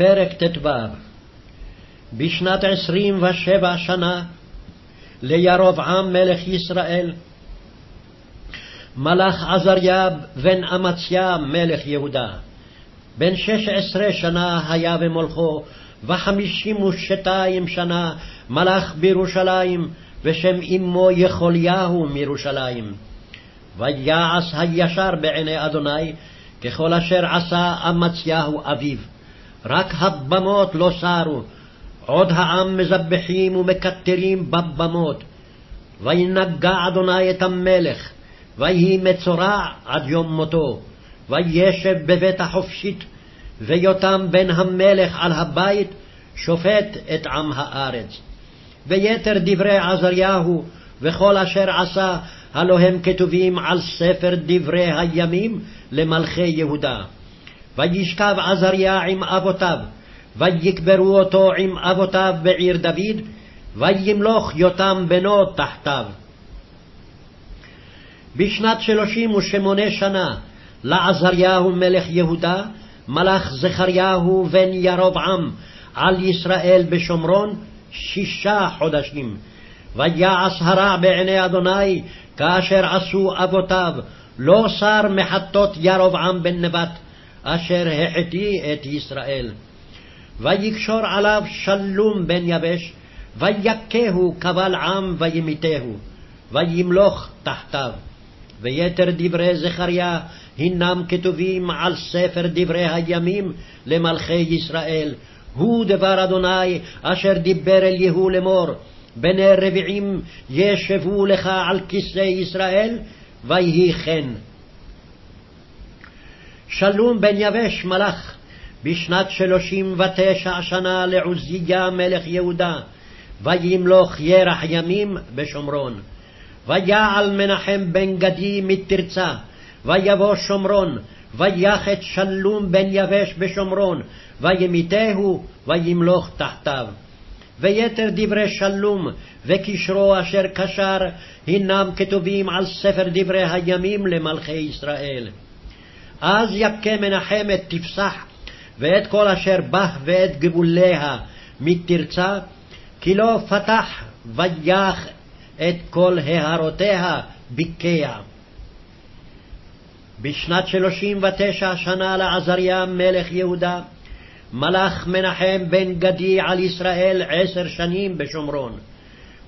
פרק ט"ו בשנת עשרים ושבע שנה לירבעם מלך ישראל, מלך עזריה בן אמציה מלך יהודה. בן שש עשרה שנה היה במולכו, וחמישים ושתיים שנה מלך בירושלים, ושם אמו יכוליהו מירושלים. ויעש הישר בעיני אדוני, ככל אשר עשה אמציהו אביו. רק הבמות לא סרו, עוד העם מזבחים ומקטרים בבמות. וינגע אדוני את המלך, ויהי מצורע עד יום מותו, וישב בבית החופשית, ויותם בן המלך על הבית, שופט את עם הארץ. ויתר דברי עזריהו, וכל אשר עשה, הלא הם כתובים על ספר דברי הימים למלכי יהודה. וישכב עזריה עם אבותיו, ויקברו אותו עם אבותיו בעיר דוד, וימלוך יותם בנו תחתיו. בשנת שלושים ושמונה שנה לעזריהו מלך יהודה, מלך זכריהו בן ירבעם על ישראל בשומרון שישה חודשים. ויעש הרע בעיני אדוני כאשר עשו אבותיו, לא שר מחטות ירבעם בן נבט, אשר החטיא את ישראל. ויקשור עליו שלום בן יבש, ויכהו קבל עם וימיתהו, וימלוך תחתיו. ויתר דברי זכריה הנם כתובים על ספר דברי הימים למלכי ישראל. הוא דבר אדוני אשר דיבר אל יהוא לאמור, בני רביעים ישבו לך על כסא ישראל, ויהי כן. שלום בן יבש מלך בשנת שלושים ותשע שנה לעוזיה מלך יהודה, וימלוך ירח ימים בשומרון. ויעל מנחם בן גדי מתרצה, ויבוא שומרון, ויח את שלום בן יבש בשומרון, וימיתהו, וימלוך תחתיו. ויתר דברי שלום וקשרו אשר קשר, הנם כתובים על ספר דברי הימים למלכי ישראל. אז יכה מנחם את תפסח, ואת כל אשר בה ואת גבוליה מתרצה, כי לא פתח ויח את כל הערותיה ביקע. בשנת שלושים ותשע שנה לעזריה מלך יהודה, מלך מנחם בן גדי על ישראל עשר שנים בשומרון.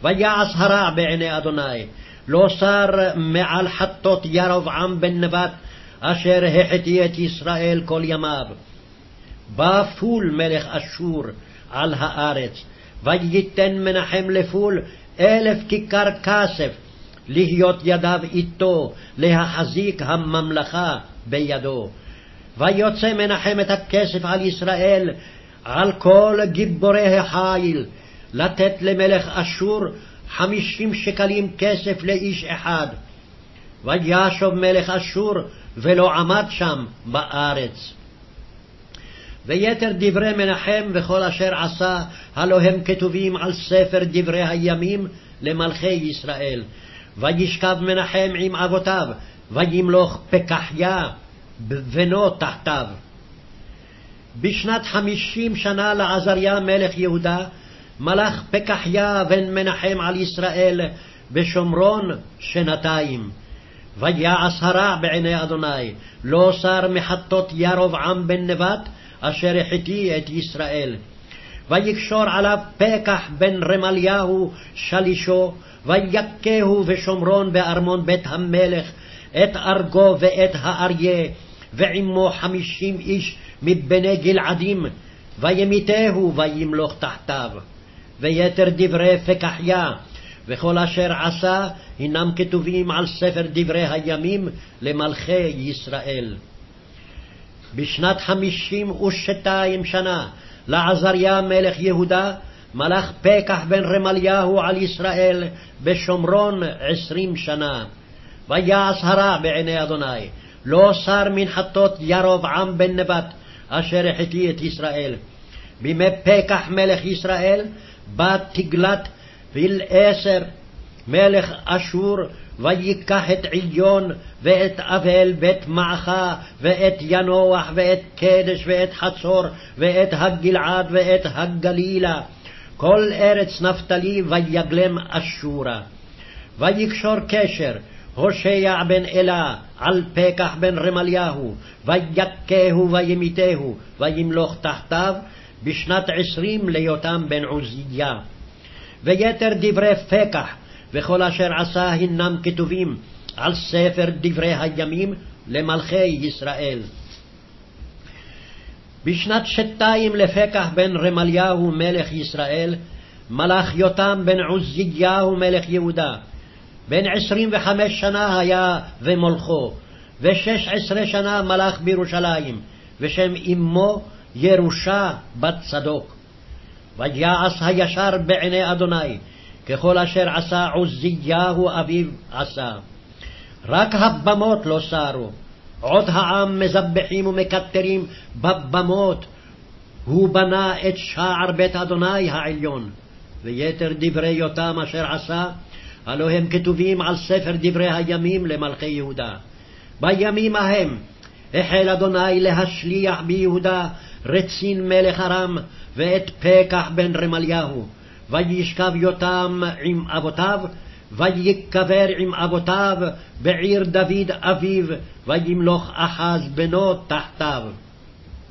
ויעש הרע בעיני אדוני, לא שר מעל חטות ירבעם בן נבט, אשר החטיא את ישראל כל ימיו. בא פול מלך אשור על הארץ, וייתן מנחם לפול אלף כיכר כסף, להיות ידיו איתו, להחזיק הממלכה בידו. ויוצא מנחם את הכסף על ישראל, על כל גיבורי החיל, לתת למלך אשור חמישים שקלים כסף לאיש אחד. וישוב מלך אשור, ולא עמד שם בארץ. ויתר דברי מנחם וכל אשר עשה, הלא הם כתובים על ספר דברי הימים למלכי ישראל. וישכב מנחם עם אבותיו, וימלוך פקחיה בנו תחתיו. בשנת חמישים שנה לעזריה מלך יהודה, מלך פקחיה בן מנחם על ישראל בשומרון שנתיים. ויעש הרע בעיני אדוני, לא שר מחטות ירבעם בן נבט, אשר החטיא את ישראל. ויקשור עליו פקח בן רמליהו שלישו, ויכהו בשומרון בארמון בית המלך, את ארגו ואת האריה, ועמו חמישים איש מבני גלעדים, וימיתהו וימלוך תחתיו. ויתר דברי פקחיה, וכל אשר עשה, הנם כתובים על ספר דברי הימים למלכי ישראל. בשנת חמישים ושתיים שנה לעזריה מלך יהודה, מלך פקח בן רמליהו על ישראל בשומרון עשרים שנה. ויעש הרע בעיני אדוני, לא שר מנחתות ירבעם בן נבט, אשר החטיא את ישראל. בימי פקח מלך ישראל, בת תגלת וילעשר, מלך אשור, ויקח את עליון, ואת אבל, ואת מעכה, ואת ינוח, ואת קדש, ואת חצור, ואת הגלעד, ואת הגלילה, כל ארץ נפתלי, ויגלם אשורה. ויקשור קשר, הושע בן אלה, על פקח בן רמליהו, ויכהו וימיתהו, וימלוך תחתיו, בשנת עשרים ליותם בן עוזיה. ויתר דברי פקח, וכל אשר עשה הנם כתובים על ספר דברי הימים למלכי ישראל. בשנת שתיים לפקח בן רמליהו מלך ישראל, מלך יותם בן עוזיהו מלך יהודה. בן עשרים וחמש שנה היה ומולכו, ושש עשרה שנה מלך בירושלים, ושם אמו ירושה בת צדוק. ויעש הישר בעיני אדוני, ככל אשר עשה עוזיהו אביו עשה. רק הבמות לא סרו, עוד העם מזבחים ומקטרים בבמות. הוא בנה את שער בית אדוני העליון, ויתר דברי יותם אשר עשה, הלא הם כתובים על ספר דברי הימים למלכי יהודה. בימים ההם החל אדוני להשליח ביהודה רצין מלך ארם ואת פקח בן רמליהו, וישכב יותם עם אבותיו, ויקבר עם אבותיו בעיר דוד אביו, וימלוך אחז בנו תחתיו.